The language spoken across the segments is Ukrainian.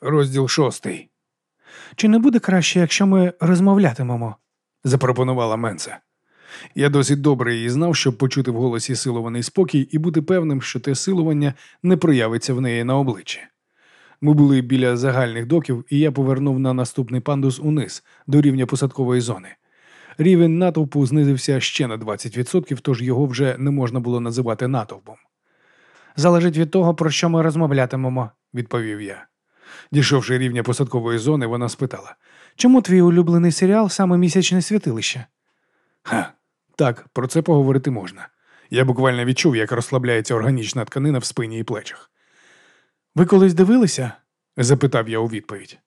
Розділ шостий. Чи не буде краще, якщо ми розмовлятимемо? запропонувала Менса. Я досить добре її знав, щоб почути в голосі силований спокій і бути певним, що те силування не проявиться в неї на обличчі. Ми були біля загальних доків, і я повернув на наступний пандус униз, до рівня посадкової зони. Рівень натовпу знизився ще на 20%, тож його вже не можна було називати натовпом. Залежить від того, про що ми розмовлятимемо, відповів я. Дійшовши рівня посадкової зони, вона спитала: Чому твій улюблений серіал саме місячне святилище? Ха, так, про це поговорити можна. Я буквально відчув, як розслабляється органічна тканина в спині і плечах. Ви колись дивилися? запитав я у відповідь.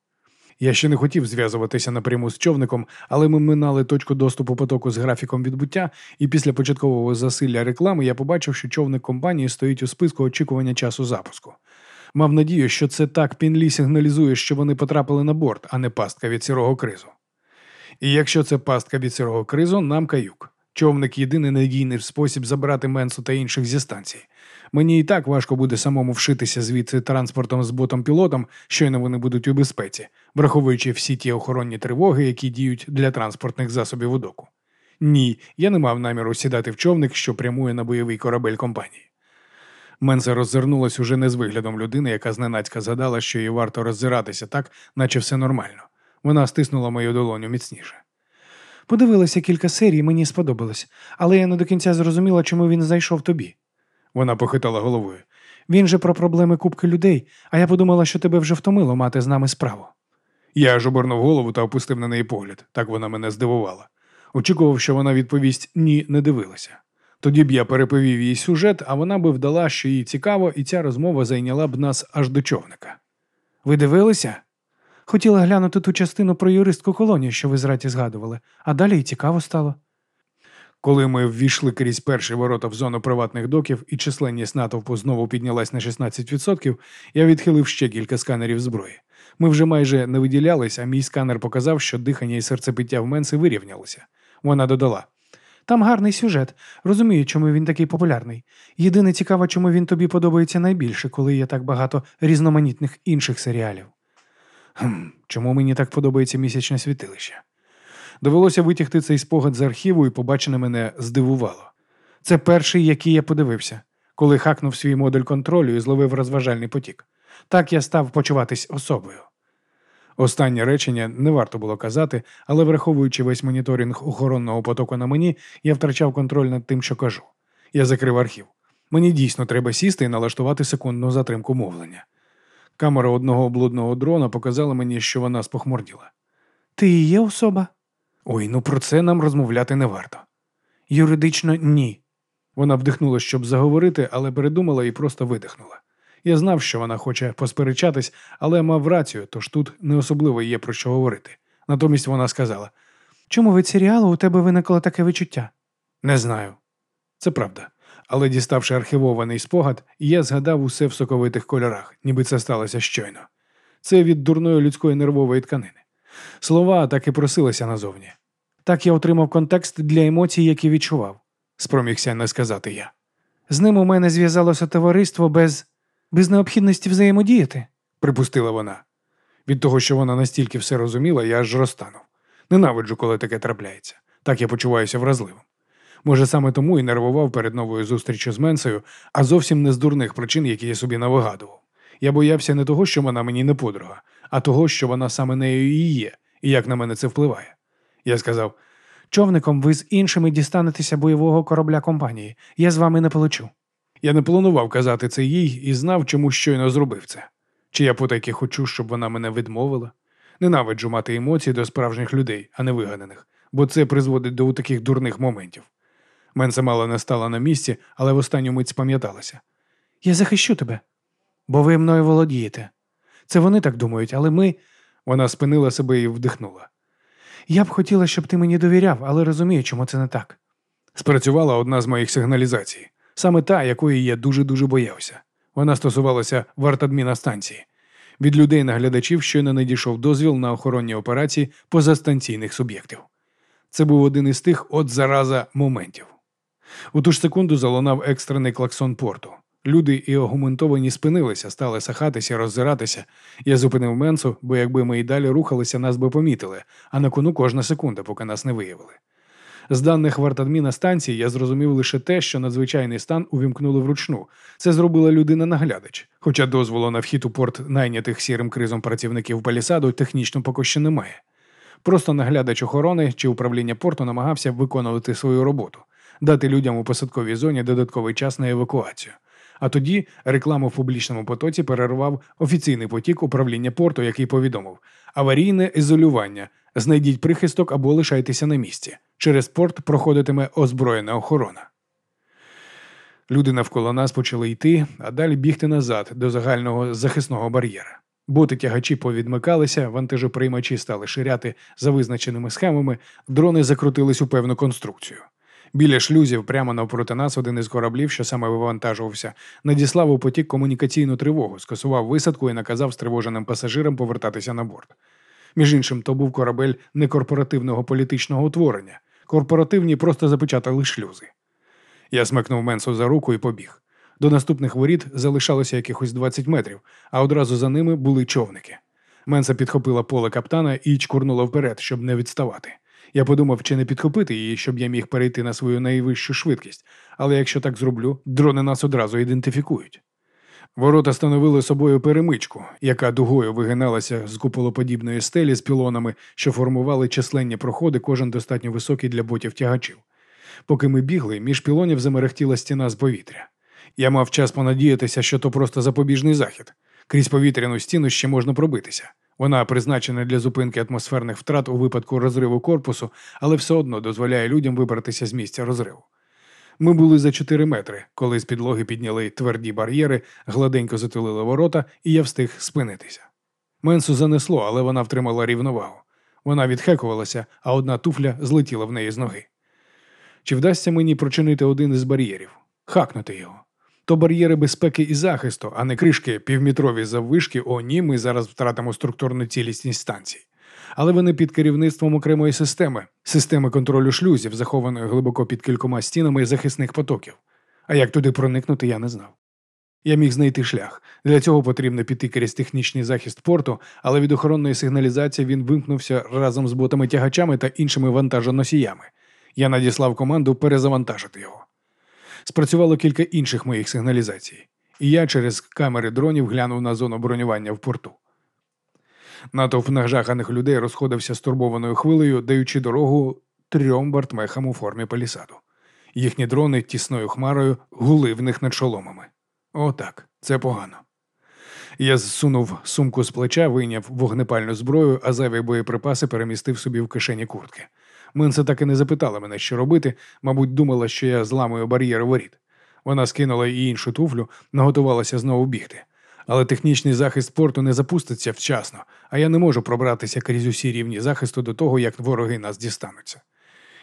Я ще не хотів зв'язуватися напряму з човником, але ми минали точку доступу потоку з графіком відбуття, і після початкового засилля реклами я побачив, що човник компанії стоїть у списку очікування часу запуску. Мав надію, що це так Пінлі сигналізує, що вони потрапили на борт, а не пастка від сірого кризу. І якщо це пастка від сірого кризу, нам каюк. Човник єдиний надійний спосіб забрати Менсу та інших зі станції. Мені і так важко буде самому вшитися звідси транспортом з ботом-пілотом, щойно вони будуть у безпеці, враховуючи всі ті охоронні тривоги, які діють для транспортних засобів у доку. Ні, я не мав наміру сідати в човник, що прямує на бойовий корабель компанії. Менса роззирнулась уже не з виглядом людини, яка зненацька згадала, що їй варто роззиратися так, наче все нормально. Вона стиснула мою долоню міцніше. Подивилася кілька серій, мені сподобалось, але я не до кінця зрозуміла, чому він зайшов тобі. Вона похитала головою. Він же про проблеми кубки людей, а я подумала, що тебе вже втомило мати з нами справу. Я аж обернув голову та опустив на неї погляд. Так вона мене здивувала. Очікував, що вона відповість ні, не дивилася. Тоді б я переповів їй сюжет, а вона би вдала, що їй цікаво, і ця розмова зайняла б нас аж до човника. Ви дивилися? Хотіла глянути ту частину про юристку колонію, що ви зраті згадували, а далі й цікаво стало. Коли ми ввійшли крізь перші ворота в зону приватних доків і численність натовпу знову піднялась на 16%, я відхилив ще кілька сканерів зброї. Ми вже майже не виділялись, а мій сканер показав, що дихання і серцепиття в Менси вирівнялися. Вона додала. Там гарний сюжет. Розумію, чому він такий популярний. Єдине цікаво, чому він тобі подобається найбільше, коли є так багато різноманітних інших серіалів. Хм, Чому мені так подобається місячне світилище? Довелося витягти цей спогад з архіву і побачене мене здивувало. Це перший, який я подивився, коли хакнув свій модуль контролю і зловив розважальний потік. Так я став почуватись особою. Останнє речення не варто було казати, але враховуючи весь моніторинг охоронного потоку на мені, я втрачав контроль над тим, що кажу. Я закрив архів. Мені дійсно треба сісти і налаштувати секундну затримку мовлення. Камера одного облудного дрона показала мені, що вона спохмурніла. Ти і є особа? Ой, ну про це нам розмовляти не варто. Юридично ні. Вона вдихнула, щоб заговорити, але передумала і просто видихнула. Я знав, що вона хоче посперечатись, але мав рацію, тож тут не особливо є про що говорити. Натомість вона сказала: Чому від серіалу у тебе виникло таке відчуття? Не знаю. Це правда. Але діставши архівований спогад, я згадав усе в соковитих кольорах, ніби це сталося щойно. Це від дурної людської нервової тканини. Слова так і просилися назовні. Так я отримав контекст для емоцій, які відчував, спромігся не сказати я. З ним у мене зв'язалося товариство без без необхідності взаємодіяти, припустила вона. Від того, що вона настільки все розуміла, я аж розтанув. Ненавиджу, коли таке трапляється. Так я почуваюся вразливим. Може, саме тому і нервував перед новою зустрічю з Менсою, а зовсім не з дурних причин, які я собі навигадував. Я боявся не того, що вона мені не подруга, а того, що вона саме нею і є, і як на мене це впливає. Я сказав: човником ви з іншими дістанетеся бойового корабля компанії. Я з вами не полечу. Я не планував казати це їй і знав, чому щойно зробив це. Чи я потайки хочу, щоб вона мене відмовила? Ненавиджу мати емоції до справжніх людей, а не вигаданих, бо це призводить до таких дурних моментів. Менса мало не стала на місці, але в останню мить спам'яталася. Я захищу тебе, бо ви мною володієте. Це вони так думають, але ми. Вона спинила себе і вдихнула. Я б хотіла, щоб ти мені довіряв, але розумію, чому це не так. Спрацювала одна з моїх сигналізацій, саме та, якої я дуже-дуже боявся. Вона стосувалася вартадміна станції. Від людей наглядачів щойно не дійшов дозвіл на охоронні операції позастанційних суб'єктів. Це був один із тих от зараза моментів. У ту ж секунду залунав екстрений клаксон порту. Люди і огументовані спинилися, стали сахатися, роззиратися. Я зупинив менсу, бо якби ми і далі рухалися, нас би помітили, а на кону кожна секунда, поки нас не виявили. З даних вартадміна станції я зрозумів лише те, що надзвичайний стан увімкнули вручну. Це зробила людина-наглядач. Хоча дозволу на вхід у порт найнятих сірим кризом працівників палісаду технічно поки що немає. Просто наглядач охорони чи управління порту намагався виконувати свою роботу, дати людям у посадковій зоні додатковий час на евакуацію. А тоді рекламу в публічному потоці перервав офіційний потік управління порту, який повідомив: аварійне ізолювання. Знайдіть прихисток або лишайтеся на місці. Через порт проходитиме озброєна охорона. Люди навколо нас почали йти, а далі бігти назад до загального захисного бар'єра. Боти тягачі повідмикалися, вантажоприймачі стали ширяти за визначеними схемами, дрони закрутились у певну конструкцію. Біля шлюзів, прямо навпроти нас, один із кораблів, що саме вивантажувався, надіслав у потік комунікаційну тривогу, скасував висадку і наказав стривоженим пасажирам повертатися на борт. Між іншим, то був корабель некорпоративного політичного утворення. Корпоративні просто запечатали шлюзи. Я смикнув Менсу за руку і побіг. До наступних воріт залишалося якихось 20 метрів, а одразу за ними були човники. Менса підхопила поле каптана і чкурнула вперед, щоб не відставати. Я подумав, чи не підхопити її, щоб я міг перейти на свою найвищу швидкість, але якщо так зроблю, дрони нас одразу ідентифікують. Ворота становили собою перемичку, яка дугою вигиналася з куполоподібної стелі з пілонами, що формували численні проходи, кожен достатньо високий для ботів тягачів. Поки ми бігли, між пілонів замерехтіла стіна з повітря. Я мав час понадіятися, що то просто запобіжний захід. Крізь повітряну стіну ще можна пробитися. Вона призначена для зупинки атмосферних втрат у випадку розриву корпусу, але все одно дозволяє людям вибратися з місця розриву. Ми були за 4 метри, коли з підлоги підняли тверді бар'єри, гладенько затулили ворота, і я встиг спинитися. Менсу занесло, але вона втримала рівновагу. Вона відхекувалася, а одна туфля злетіла в неї з ноги. Чи вдасться мені прочинити один із бар'єрів, хакнути його? То бар'єри безпеки і захисту, а не кришки півметрові заввишки, о ні, ми зараз втратимо структурну цілісність станцій. Але вони під керівництвом окремої системи, системи контролю шлюзів, захованої глибоко під кількома стінами захисних потоків. А як туди проникнути, я не знав. Я міг знайти шлях. Для цього потрібно піти крізь технічний захист порту, але від охоронної сигналізації він вимкнувся разом з ботами тягачами та іншими вантажоносіями. Я надіслав команду перезавантажити його. Спрацювало кілька інших моїх сигналізацій, і я через камери дронів глянув на зону бронювання в порту. Натовп нажаханих людей розходився стурбованою хвилею, даючи дорогу трьом бортмехам у формі палісаду. Їхні дрони тісною хмарою гули в них над шоломами. Отак, це погано. Я зсунув сумку з плеча, вийняв вогнепальну зброю, а зайві боєприпаси перемістив собі в кишені куртки. Минце так і не запитала мене, що робити, мабуть, думала, що я зламую бар'єри воріт. Вона скинула і іншу туфлю, наготувалася знову бігти. Але технічний захист порту не запуститься вчасно, а я не можу пробратися крізь усі рівні захисту до того, як вороги нас дістануться.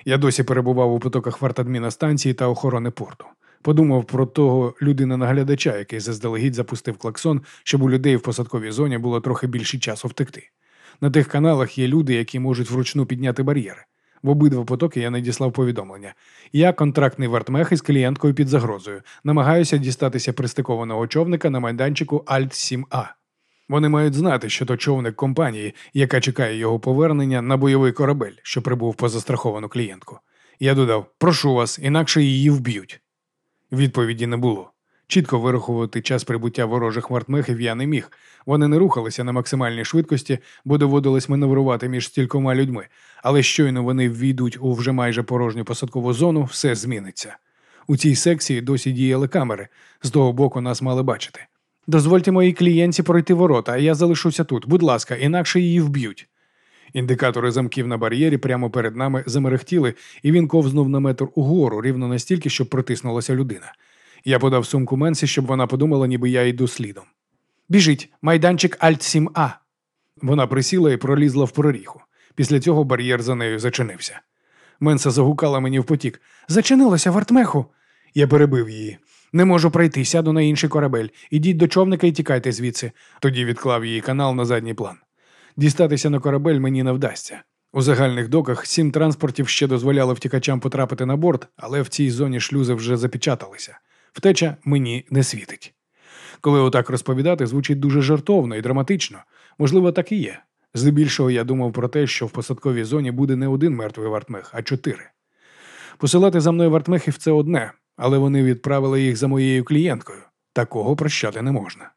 Я досі перебував у потоках вартадміна станції та охорони порту. Подумав про того людина-наглядача, який заздалегідь запустив клаксон, щоб у людей в посадковій зоні було трохи більше часу втекти. На тих каналах є люди, які можуть вручну підняти бар'єри. В обидва потоки я надіслав повідомлення. Я контрактний вартмех із клієнткою під загрозою. Намагаюся дістатися пристикованого човника на майданчику Альт 7А. Вони мають знати, що то човник компанії, яка чекає його повернення на бойовий корабель, що прибув по застраховану клієнтку. Я додав: прошу вас, інакше її вб'ють. Відповіді не було. Чітко вирахувати час прибуття ворожих вартмехів я не міг. Вони не рухалися на максимальній швидкості, бо доводилось маневрувати між стількома людьми, але щойно вони ввійдуть у вже майже порожню посадкову зону, все зміниться. У цій секції досі діяли камери, з того боку нас мали бачити. Дозвольте моїй клієнті пройти ворота, а я залишуся тут, будь ласка, інакше її вб'ють. Індикатори замків на бар'єрі прямо перед нами замерехтіли, і він ковзнув на метр угору рівно настільки, щоб протиснулася людина. Я подав сумку Менсі, щоб вона подумала, ніби я йду слідом. Біжить, майданчик Альт 7А. Вона присіла і пролізла в проріху. Після цього бар'єр за нею зачинився. Менса загукала мені в потік. Зачинилося вартмеху. Я перебив її. Не можу пройти, сяду на інший корабель. Ідіть до човника і тікайте звідси. Тоді відклав її канал на задній план. Дістатися на корабель мені не вдасться. У загальних доках сім транспортів ще дозволяли втікачам потрапити на борт, але в цій зоні шлюзи вже запечаталися. Втеча мені не світить. Коли отак розповідати, звучить дуже жартовно і драматично. Можливо, так і є. Здебільшого я думав про те, що в посадковій зоні буде не один мертвий вартмех, а чотири. Посилати за мною вартмехів це одне, але вони відправили їх за моєю клієнткою. Такого прощати не можна.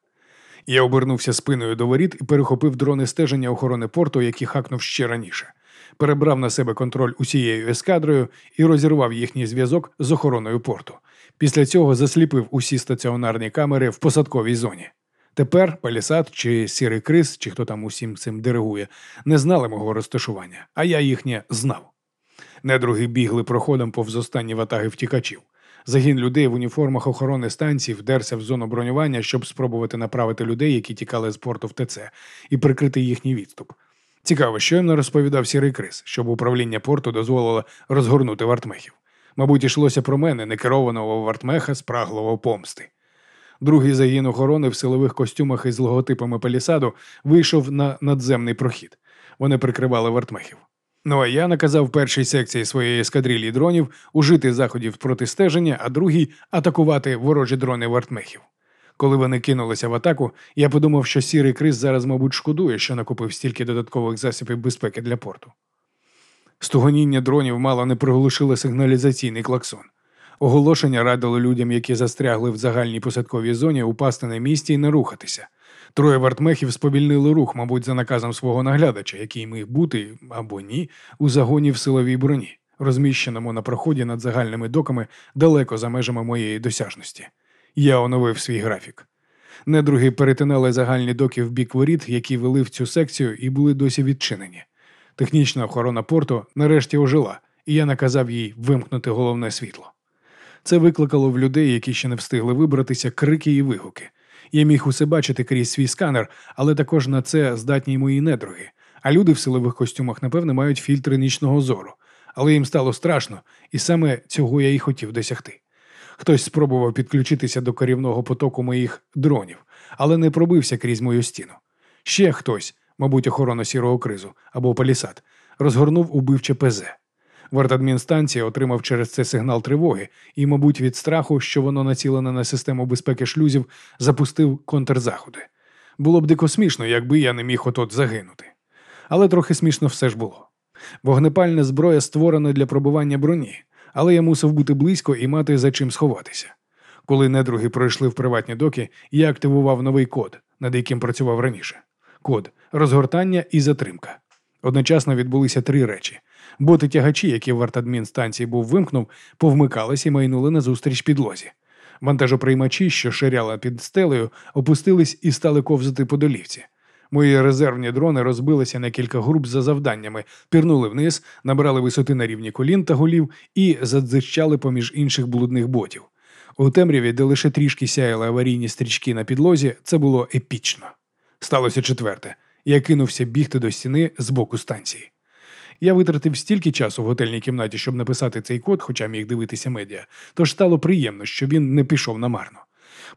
Я обернувся спиною до воріт і перехопив дрони стеження охорони порту, які хакнув ще раніше. Перебрав на себе контроль усією ескадрою і розірвав їхній зв'язок з охороною порту. Після цього засліпив усі стаціонарні камери в посадковій зоні. Тепер палісад чи сірий крис, чи хто там усім цим диригує, не знали мого розташування, а я їхнє знав. Недруги бігли проходом повз останні ватаги втікачів. Загін людей в уніформах охорони станцій вдерся в зону бронювання, щоб спробувати направити людей, які тікали з порту в ТЦ, і прикрити їхній відступ. Цікаво, що їм не розповідав сірий крис, щоб управління порту дозволило розгорнути вартмехів. Мабуть, йшлося про мене, некерованого вартмеха, спраглого помсти. Другий загін охорони в силових костюмах із логотипами палісаду вийшов на надземний прохід. Вони прикривали вартмехів. Ну а я наказав першій секції своєї ескадрилі дронів ужити заходів проти стеження, а другій атакувати ворожі дрони вартмехів. Коли вони кинулися в атаку, я подумав, що сірий криз зараз, мабуть, шкодує, що накупив стільки додаткових засобів безпеки для порту. Стугоніння дронів мало не приглушило сигналізаційний клаксон. Оголошення радило людям, які застрягли в загальній посадковій зоні, упасти на місці і не рухатися. Троє вартмехів сповільнили рух, мабуть, за наказом свого наглядача, який міг бути або ні, у загоні в силовій броні, розміщеному на проході над загальними доками далеко за межами моєї досяжності. Я оновив свій графік. Недруги перетинали загальні доки в бік воріт, які вели в цю секцію, і були досі відчинені. Технічна охорона порту нарешті ожила, і я наказав їй вимкнути головне світло. Це викликало в людей, які ще не встигли вибратися, крики і вигуки. Я міг усе бачити крізь свій сканер, але також на це здатні й мої недруги. А люди в силових костюмах, напевне, мають фільтри нічного зору. Але їм стало страшно, і саме цього я і хотів досягти. Хтось спробував підключитися до керівного потоку моїх дронів, але не пробився крізь мою стіну. Ще хтось, мабуть, охорона сірого кризу або палісад, розгорнув убивче ПЗ. Вартадмінстанція отримав через це сигнал тривоги і, мабуть, від страху, що воно націлене на систему безпеки шлюзів, запустив контрзаходи. Було б дико смішно, якби я не міг отот загинути. Але трохи смішно все ж було. Вогнепальна зброя створена для пробивання броні, але я мусив бути близько і мати за чим сховатися. Коли недруги пройшли в приватні доки, я активував новий код, над яким працював раніше. Код розгортання і затримка. Одночасно відбулися три речі. Боти тягачі, які в артадмінстанції був вимкнув, повмикались і майнули назустріч підлозі. Вантажоприймачі, що ширяли під стелею, опустились і стали ковзати по долівці. Мої резервні дрони розбилися на кілька груп за завданнями, пірнули вниз, набрали висоти на рівні колін та голів і задзищали поміж інших блудних ботів. У темряві, де лише трішки сяяли аварійні стрічки на підлозі, це було епічно. Сталося четверте. Я кинувся бігти до стіни з боку станції. Я витратив стільки часу в готельній кімнаті, щоб написати цей код, хоча міг дивитися медіа, тож стало приємно, що він не пішов намарно.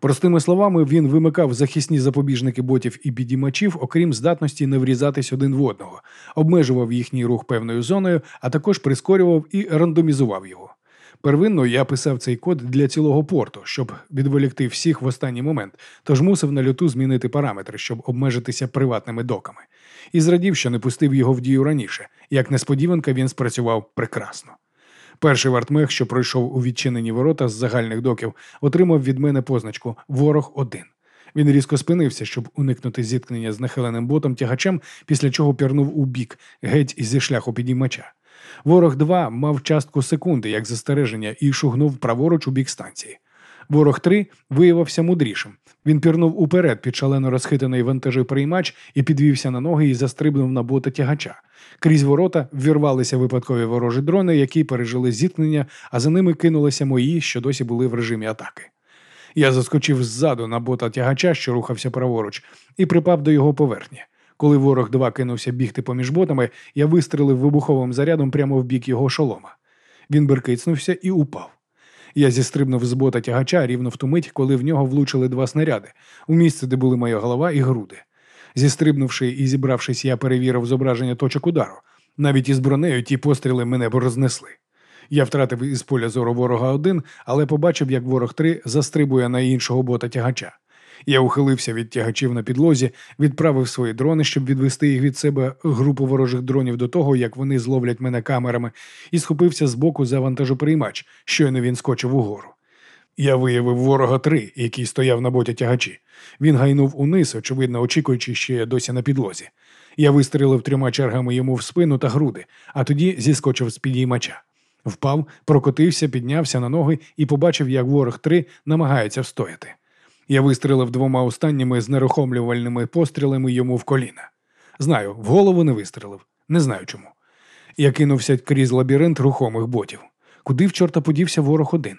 Простими словами, він вимикав захисні запобіжники ботів і підіймачів, окрім здатності не врізатись один в одного, обмежував їхній рух певною зоною, а також прискорював і рандомізував його. Первинно я писав цей код для цілого порту, щоб відволікти всіх в останній момент, тож мусив на люту змінити параметри, щоб обмежитися приватними доками. І зрадів, що не пустив його в дію раніше. Як несподіванка, він спрацював прекрасно. Перший вартмех, що пройшов у відчинені ворота з загальних доків, отримав від мене позначку Ворог один. Він різко спинився, щоб уникнути зіткнення з нахиленим ботом тягачем, після чого пірнув у бік, геть зі шляху підіймача. Ворог 2 мав частку секунди, як застереження, і шугнув праворуч у бік станції. Ворог 3 виявився мудрішим. Він пірнув уперед під шалено розхитаний вантажоприймач і підвівся на ноги і застрибнув на бота тягача. Крізь ворота ввірвалися випадкові ворожі дрони, які пережили зіткнення, а за ними кинулися мої, що досі були в режимі атаки. Я заскочив ззаду на бота тягача, що рухався праворуч, і припав до його поверхні. Коли ворог 2 кинувся бігти поміж ботами, я вистрелив вибуховим зарядом прямо в бік його шолома. Він беркицнувся і упав. Я зістрибнув з бота тягача рівно в ту мить, коли в нього влучили два снаряди у місце, де були моя голова і груди. Зістрибнувши і зібравшись, я перевірив зображення точок удару. Навіть із бронею ті постріли мене рознесли. Я втратив із поля зору ворога один, але побачив, як ворог три застрибує на іншого бота тягача. Я ухилився від тягачів на підлозі, відправив свої дрони, щоб відвести їх від себе групу ворожих дронів до того, як вони зловлять мене камерами, і схопився з боку за вантажоприймач, щойно він скочив угору. Я виявив ворога три, який стояв на боті тягачі. Він гайнув униз, очевидно, очікуючи, що я досі на підлозі. Я вистрілив трьома чергами йому в спину та груди, а тоді зіскочив з підіймача. Впав, прокотився, піднявся на ноги і побачив, як ворог три намагається встояти. Я вистрілив двома останніми знерухомлювальними пострілами йому в коліна. Знаю, в голову не вистрілив, не знаю чому. Я кинувся крізь лабіринт рухомих ботів. Куди в чорта подівся ворог один?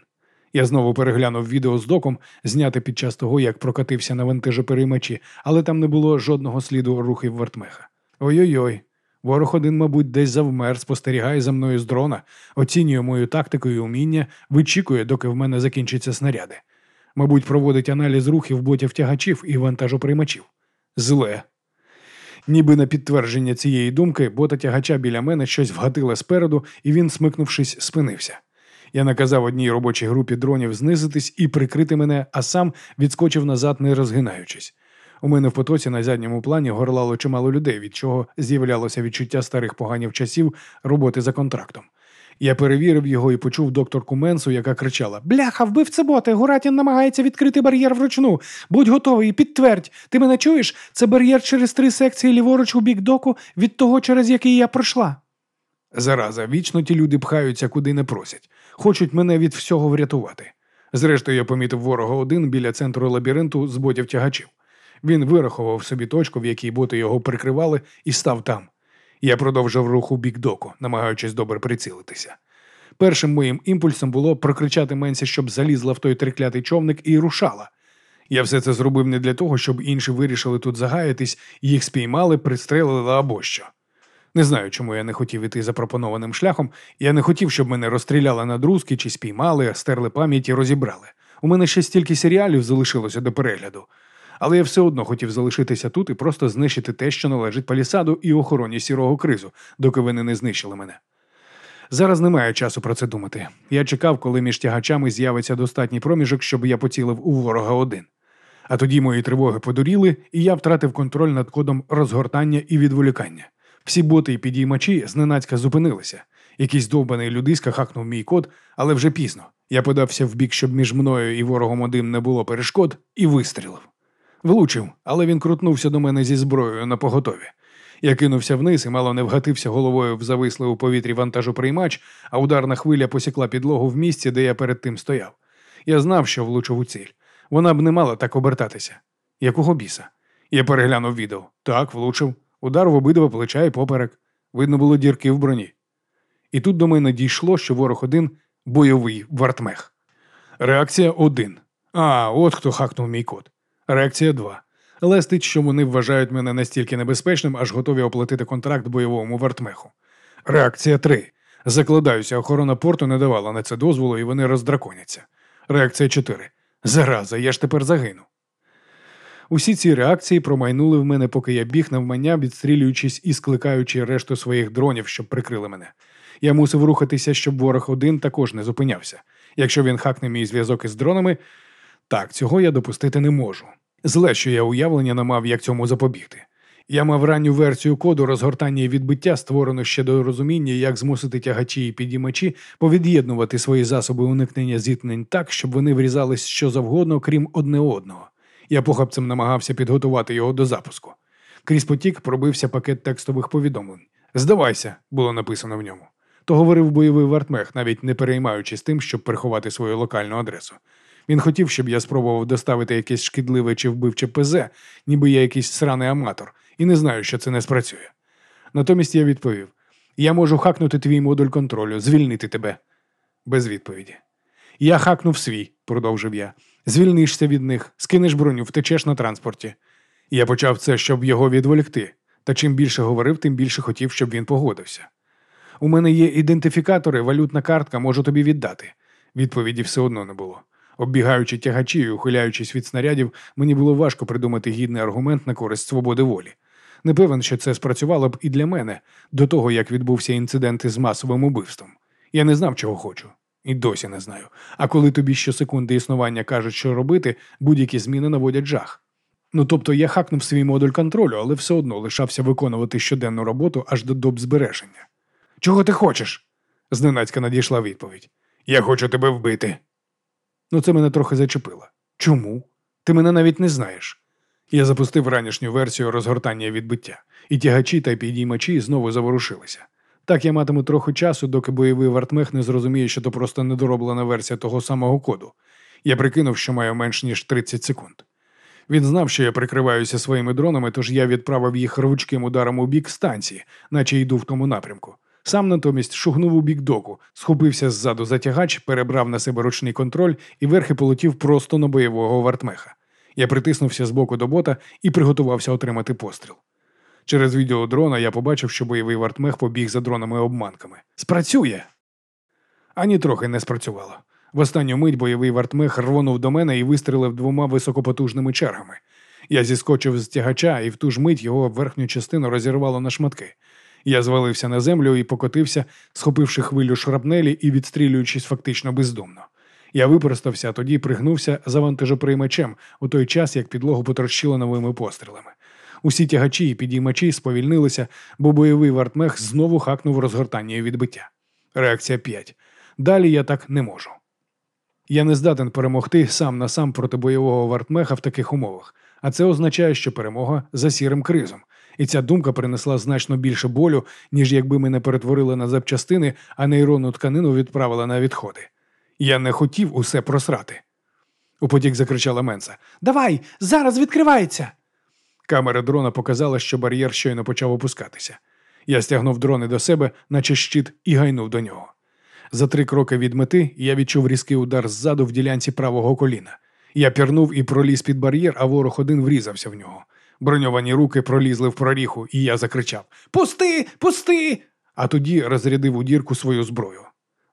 Я знову переглянув відео з доком, зняте під час того, як прокатився на вантажопереймачі, але там не було жодного сліду рухів вертмеха. Ой-ой-ой. Ворог один, мабуть, десь завмер, спостерігає за мною з дрона, оцінює мою тактику і уміння, вичікує, доки в мене закінчаться снаряди. Мабуть, проводить аналіз рухів ботів тягачів і вантажоприймачів. Зле. Ніби на підтвердження цієї думки, бота тягача біля мене щось вгатило спереду, і він, смикнувшись, спинився. Я наказав одній робочій групі дронів знизитись і прикрити мене, а сам відскочив назад, не розгинаючись. У мене в потоці на задньому плані горлало чимало людей, від чого з'являлося відчуття старих поганів часів роботи за контрактом. Я перевірив його і почув докторку Менсу, яка кричала: Бляха, вбивце боти! Гуратін намагається відкрити бар'єр вручну. Будь готовий, підтвердь. Ти мене чуєш? Це бар'єр через три секції ліворуч у бік доку від того, через який я пройшла. Зараза, вічно ті люди пхаються, куди не просять. Хочуть мене від всього врятувати. Зрештою, я помітив ворога один біля центру лабіринту з ботів тягачів. Він вирахував собі точку, в якій боти його прикривали, і став там. Я продовжив рух у бік доку, намагаючись добре прицілитися. Першим моїм імпульсом було прокричати Менсі, щоб залізла в той триклятий човник і рушала. Я все це зробив не для того, щоб інші вирішили тут загаятись, їх спіймали, пристрелили або що. Не знаю, чому я не хотів іти запропонованим шляхом. Я не хотів, щоб мене розстріляли на друзки чи спіймали, стерли пам'ять і розібрали. У мене ще стільки серіалів залишилося до перегляду. Але я все одно хотів залишитися тут і просто знищити те, що належить палісаду і охороні сірого кризу, доки вони не знищили мене. Зараз немає часу про це думати. Я чекав, коли між тягачами з'явиться достатній проміжок, щоб я поцілив у ворога один. А тоді мої тривоги подуріли, і я втратив контроль над кодом розгортання і відволікання. Всі боти і підіймачі зненацька зупинилися. Якийсь довбаний людиська хакнув мій код, але вже пізно. Я подався в бік, щоб між мною і ворогом один не було перешкод, і вистрілив. Влучив, але він крутнувся до мене зі зброєю на поготові. Я кинувся вниз і мало не вгатився головою в завислий у повітрі вантажоприймач, а ударна хвиля посікла підлогу в місці, де я перед тим стояв. Я знав, що влучив у ціль. Вона б не мала так обертатися. Якого біса? Я переглянув відео. Так, влучив. Удар в обидва плеча і поперек. Видно було дірки в броні. І тут до мене дійшло, що ворог один бойовий вартмех. Реакція один. А, от хто хакнув мій код. Реакція 2. Лестить, що вони вважають мене настільки небезпечним, аж готові оплатити контракт бойовому вартмеху. Реакція 3. Закладаюся, охорона порту не давала на це дозволу, і вони роздраконяться. Реакція 4. Зараза, я ж тепер загину. Усі ці реакції промайнули в мене, поки я біг навмання, відстрілюючись і скликаючи решту своїх дронів, щоб прикрили мене. Я мусив рухатися, щоб ворог один також не зупинявся. Якщо він хакне мій зв'язок із дронами, так, цього я допустити не можу. Зле, що я уявлення не мав, як цьому запобігти. Я мав ранню версію коду розгортання і відбиття, створену ще до розуміння, як змусити тягачі і підіймачі повід'єднувати свої засоби уникнення зіткнень так, щоб вони врізались що завгодно, крім одне одного. Я похапцем намагався підготувати його до запуску. Крізь потік пробився пакет текстових повідомлень. Здавайся, було написано в ньому. То говорив бойовий вартмех, навіть не переймаючись тим, щоб приховати свою локальну адресу. Він хотів, щоб я спробував доставити якесь шкідливе чи вбивче ПЗ, ніби я якийсь сраний аматор, і не знаю, що це не спрацює. Натомість я відповів: я можу хакнути твій модуль контролю, звільнити тебе. Без відповіді. Я хакнув свій, продовжив я. Звільнишся від них, скинеш броню, втечеш на транспорті. Я почав це, щоб його відволікти, та чим більше говорив, тим більше хотів, щоб він погодився. У мене є ідентифікатори, валютна картка, можу тобі віддати. Відповіді все одно не було. Оббігаючи тягачі і ухиляючись від снарядів, мені було важко придумати гідний аргумент на користь свободи волі. Не певен, що це спрацювало б і для мене до того, як відбувся інцидент із масовим убивством. Я не знав, чого хочу. І досі не знаю. А коли тобі щосекунди існування кажуть, що робити, будь-які зміни наводять жах. Ну тобто я хакнув свій модуль контролю, але все одно лишався виконувати щоденну роботу аж до доб збереження. Чого ти хочеш? зненацька надійшла відповідь. Я хочу тебе вбити. Ну, це мене трохи зачепило. Чому? Ти мене навіть не знаєш. Я запустив ранішню версію розгортання відбиття, і тягачі та підіймачі знову заворушилися. Так я матиму трохи часу, доки бойовий вартмех не зрозуміє, що то просто недороблена версія того самого коду. Я прикинув, що маю менш ніж 30 секунд. Він знав, що я прикриваюся своїми дронами, тож я відправив їх рвучким ударом у бік станції, наче йду в тому напрямку. Сам натомість шугнув у бік доку, схопився ззаду за тягач, перебрав на себе ручний контроль і верхи полетів просто на бойового вартмеха. Я притиснувся з боку до бота і приготувався отримати постріл. Через відео дрона я побачив, що бойовий вартмех побіг за дронами обманками. Спрацює! Ані трохи не спрацювало. В останню мить бойовий вартмех рвонув до мене і вистрілив двома високопотужними чергами. Я зіскочив з тягача, і в ту ж мить його верхню частину розірвало на шматки. Я звалився на землю і покотився, схопивши хвилю шрапнелі і відстрілюючись фактично бездумно. Я випростався, тоді пригнувся за вантажоприймачем у той час, як підлогу потрощило новими пострілами. Усі тягачі і підіймачі сповільнилися, бо бойовий вартмех знову хакнув розгортання і відбиття. Реакція 5. Далі я так не можу. Я не здатен перемогти сам на сам проти бойового вартмеха в таких умовах, а це означає, що перемога за сірим кризом. І ця думка принесла значно більше болю, ніж якби мене перетворили на запчастини, а нейронну тканину відправили на відходи. Я не хотів усе просрати. У потік закричала Менса. Давай, зараз відкривається. Камера дрона показала, що бар'єр щойно почав опускатися. Я стягнув дрони до себе, наче щит, і гайнув до нього. За три кроки від мети я відчув різкий удар ззаду в ділянці правого коліна. Я пірнув і проліз під бар'єр, а ворог один врізався в нього. Броньовані руки пролізли в проріху, і я закричав Пусти, пусти! А тоді розрядив у дірку свою зброю.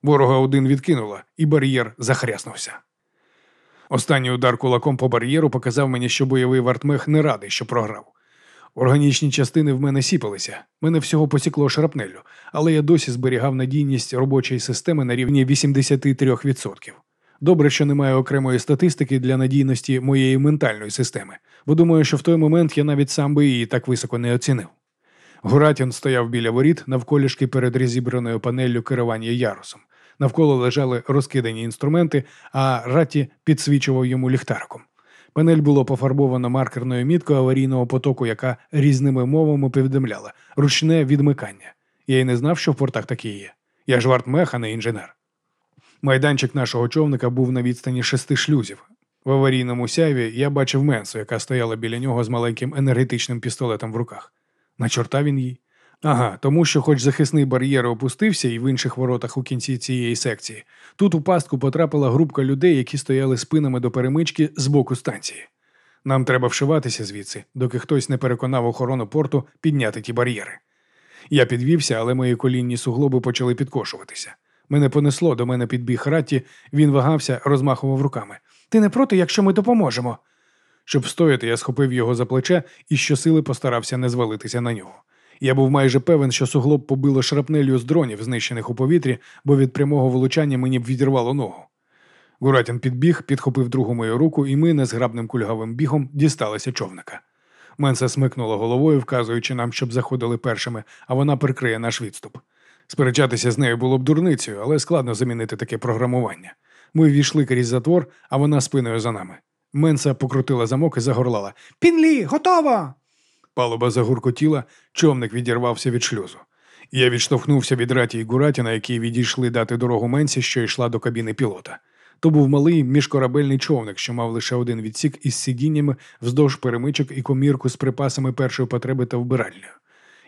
Ворога один відкинуло, і бар'єр захряснувся. Останній удар кулаком по бар'єру показав мені, що бойовий вартмех не радий, що програв. Органічні частини в мене сіпалися, мене всього посікло шрапнеллю, але я досі зберігав надійність робочої системи на рівні 83%. Добре, що немає окремої статистики для надійності моєї ментальної системи, бо думаю, що в той момент я навіть сам би її так високо не оцінив. Гуратін стояв біля воріт навколішки перед розібраною панеллю керування ярусом. Навколо лежали розкидані інструменти, а раті підсвічував йому ліхтариком. Панель було пофарбовано маркерною міткою аварійного потоку, яка різними мовами повідомляла ручне відмикання. Я й не знав, що в портах такі є. Я ж вартмех, а не інженер. Майданчик нашого човника був на відстані шести шлюзів. В аварійному сяйві я бачив Менсу, яка стояла біля нього з маленьким енергетичним пістолетом в руках. На чорта він їй. Ага, тому що, хоч захисний бар'єр опустився і в інших воротах у кінці цієї секції, тут у пастку потрапила групка людей, які стояли спинами до перемички з боку станції. Нам треба вшиватися звідси, доки хтось не переконав охорону порту підняти ті бар'єри. Я підвівся, але мої колінні суглоби почали підкошуватися. Мене понесло, до мене підбіг Ратті, він вагався, розмахував руками. Ти не проти, якщо ми допоможемо. Щоб стояти, я схопив його за плече і щосили постарався не звалитися на нього. Я був майже певен, що суглоб побило шрапнелью з дронів, знищених у повітрі, бо від прямого влучання мені б відірвало ногу. Гуратін підбіг, підхопив другу мою руку, і ми незграбним кульгавим бігом дісталися човника. Менса смикнула головою, вказуючи нам, щоб заходили першими, а вона прикриє наш відступ. Сперечатися з нею було б дурницею, але складно замінити таке програмування. Ми ввійшли крізь затвор, а вона спиною за нами. Менса покрутила замок і загорлала Пінлі, готово! Палуба загуркотіла, човник відірвався від шлюзу. Я відштовхнувся від раті й Гуратіна, які відійшли дати дорогу Менсі, що йшла до кабіни пілота. То був малий міжкорабельний човник, що мав лише один відсік із сидіннями вздовж перемичок і комірку з припасами першої потреби та вбиральнею.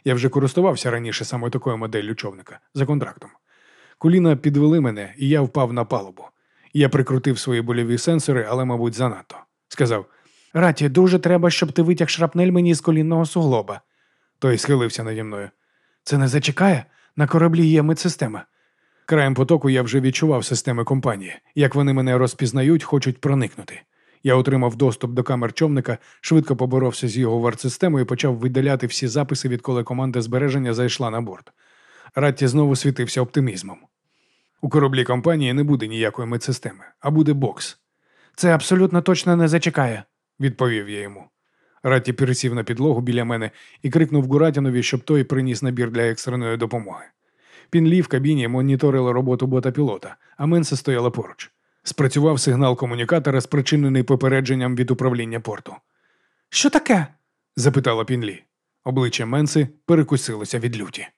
Я вже користувався раніше саме такою моделлю човника за контрактом. Коліна підвели мене, і я впав на палубу. Я прикрутив свої больові сенсори, але, мабуть, занадто. Сказав: Раті, дуже треба, щоб ти витяг шрапнель мені з колінного суглоба. Той схилився наді мною. Це не зачекає? На кораблі є медсистема. Краєм потоку я вже відчував системи компанії. Як вони мене розпізнають, хочуть проникнути. Я отримав доступ до камер човника, швидко поборовся з його варт-системою і почав видаляти всі записи, відколи команда збереження зайшла на борт. Ратті знову світився оптимізмом. У кораблі компанії не буде ніякої медсистеми, а буде бокс, Це абсолютно точно не зачекає. відповів я йому. Ратті пересів на підлогу біля мене і крикнув Гуратінові, щоб той приніс набір для екстреної допомоги. Пінлі в кабіні моніторила роботу бота пілота, а Менса стояла поруч. Спрацював сигнал комунікатора, спричинений попередженням від управління порту. Що таке? запитала Пінлі. Обличчя Менси перекусилося від люті.